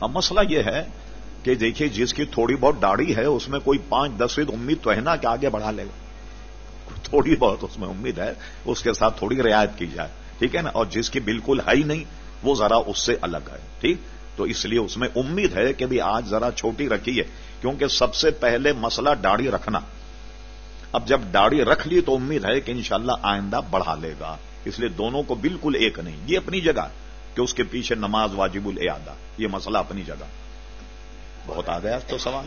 اب مسئلہ یہ ہے کہ دیکھیے جس کی تھوڑی بہت داڑھی ہے، اس میں کوئی پانچ دس فیصد امید تو ہے نا کہ آگے بڑھا لے گا۔ تھوڑی بہت اس میں امید ہے، اس کے ساتھ تھوڑی رعایت کی جائے۔ ٹھیک ہے نا؟ اور جس کی بالکل ہے ہی نہیں، وہ ذرا اس سے الگ ہے۔ ٹھیک؟ تو اس لیے اس میں امید ہے کہ بھی آج ذرا چھوٹی رکھی ہے، کیونکہ سب سے پہلے مسئلہ داڑھی رکھنا۔ اب جب داڑھی رکھ لی تو امید ہے کہ انشاءاللہ آئندہ بڑھا لے گا۔ اس لیے دونوں کو بالکل ایک نہیں، یہ اپنی جگہ کہ اس کے پیچھے نماز واجب الادا یہ مسئلہ اپنی جگہ۔ بہت آ گیا تو سوال۔